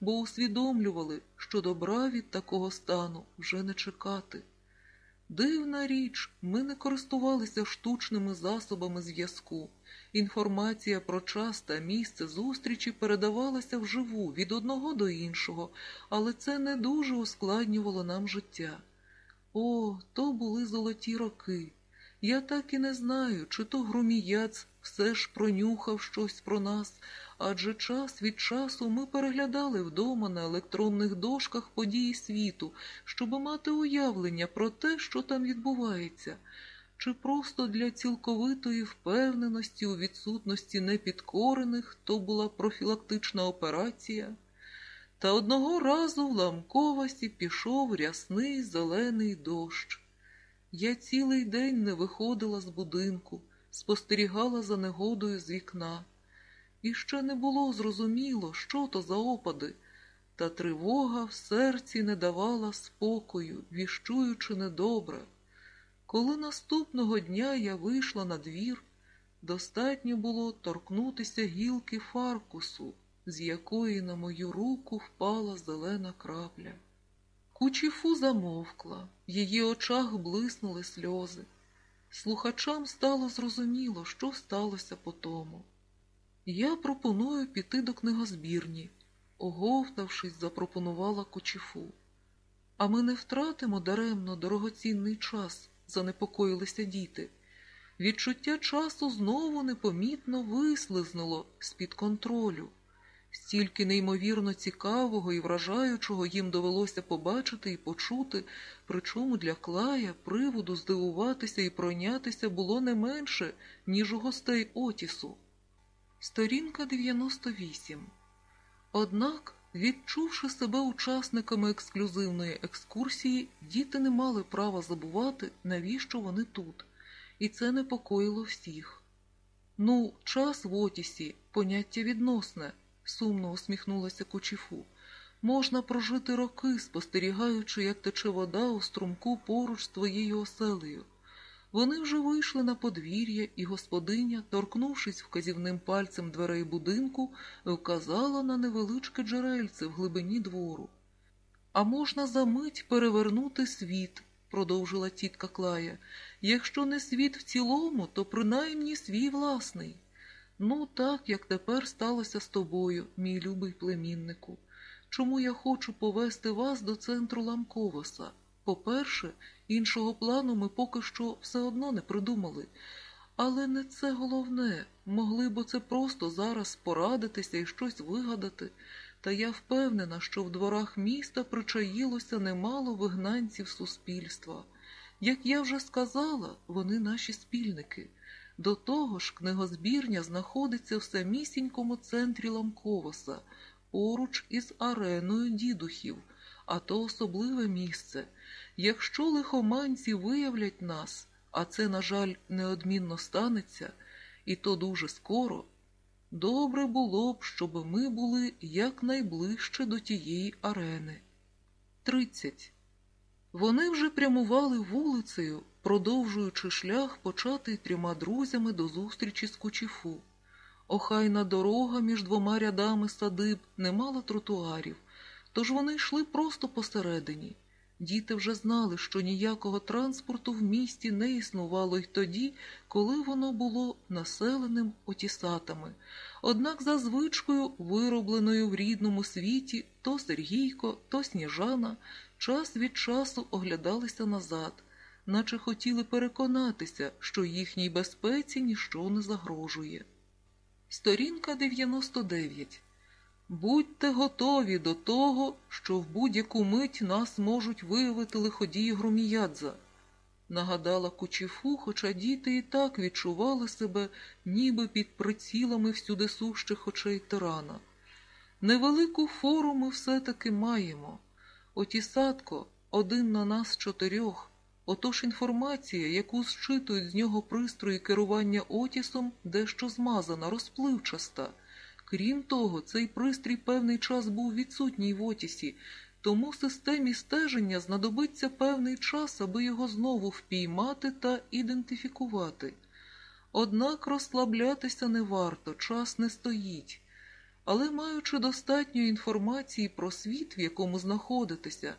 бо усвідомлювали, що добра від такого стану вже не чекати. Дивна річ, ми не користувалися штучними засобами зв'язку. Інформація про час та місце зустрічі передавалася вживу від одного до іншого, але це не дуже ускладнювало нам життя. О, то були золоті роки. Я так і не знаю, чи то громіяц все ж пронюхав щось про нас, адже час від часу ми переглядали вдома на електронних дошках події світу, щоб мати уявлення про те, що там відбувається, чи просто для цілковитої впевненості у відсутності непідкорених то була профілактична операція. Та одного разу в ламковасі пішов рясний зелений дощ. Я цілий день не виходила з будинку, спостерігала за негодою з вікна. І ще не було зрозуміло, що то за опади, та тривога в серці не давала спокою, віщуючи недобре. Коли наступного дня я вийшла на двір, достатньо було торкнутися гілки фаркусу, з якої на мою руку впала зелена крапля. Кучіфу замовкла, в її очах блиснули сльози. Слухачам стало зрозуміло, що сталося по тому. Я пропоную піти до книгозбірні, оговтавшись, запропонувала кучіфу. А ми не втратимо даремно дорогоцінний час, занепокоїлися діти. Відчуття часу знову непомітно вислизнуло з-під контролю. Стільки неймовірно цікавого і вражаючого їм довелося побачити і почути, причому для Клая приводу здивуватися і пройнятися було не менше, ніж у гостей Отісу. Сторінка 98. Однак, відчувши себе учасниками ексклюзивної екскурсії, діти не мали права забувати, навіщо вони тут, і це непокоїло всіх. Ну, час в Отісі поняття відносне сумно усміхнулася Кучіфу. Можна прожити роки, спостерігаючи, як тече вода у струмку поруч з твоєю оселею. Вони вже вийшли на подвір'я, і господиня, торкнувшись вказівним пальцем дверей будинку, вказала на невеличке джерельце в глибині двору. А можна за мить перевернути світ, продовжила тітка Клая. Якщо не світ в цілому, то принаймні свій власний. Ну, так, як тепер сталося з тобою, мій любий племіннику. Чому я хочу повести вас до центру Ламковоса? По-перше, іншого плану ми поки що все одно не придумали. Але не це головне. Могли б це просто зараз порадитися і щось вигадати. Та я впевнена, що в дворах міста причаїлося немало вигнанців суспільства. Як я вже сказала, вони наші спільники. До того ж, книгозбірня знаходиться в самісінькому центрі Ламковоса, поруч із ареною дідухів, а то особливе місце. Якщо лихоманці виявлять нас, а це, на жаль, неодмінно станеться, і то дуже скоро, добре було б, щоб ми були якнайближче до тієї арени. 30. Вони вже прямували вулицею, продовжуючи шлях, початий трьома друзями до зустрічі з Кучіфу. Охайна дорога між двома рядами садиб не мала тротуарів, тож вони йшли просто посередині. Діти вже знали, що ніякого транспорту в місті не існувало й тоді, коли воно було населеним отісатами. Однак за звичкою, виробленою в рідному світі, то Сергійко, то Сніжана, час від часу оглядалися назад, наче хотіли переконатися, що їхній безпеці ніщо не загрожує. Сторінка 99 Будьте готові до того, що в будь-яку мить нас можуть виявити лиходії громіядза, нагадала Кучіфу, хоча діти і так відчували себе, ніби під прицілами всюди сущих очей тирана. Невелику фору ми все-таки маємо. Отісатко один на нас чотирьох. Отож інформація, яку зчитують з нього пристрої керування Отісом, дещо змазана, розпливчаста. Крім того, цей пристрій певний час був відсутній в Отісі, тому системі стеження знадобиться певний час, аби його знову впіймати та ідентифікувати. Однак розслаблятися не варто, час не стоїть. Але маючи достатньо інформації про світ, в якому знаходитеся,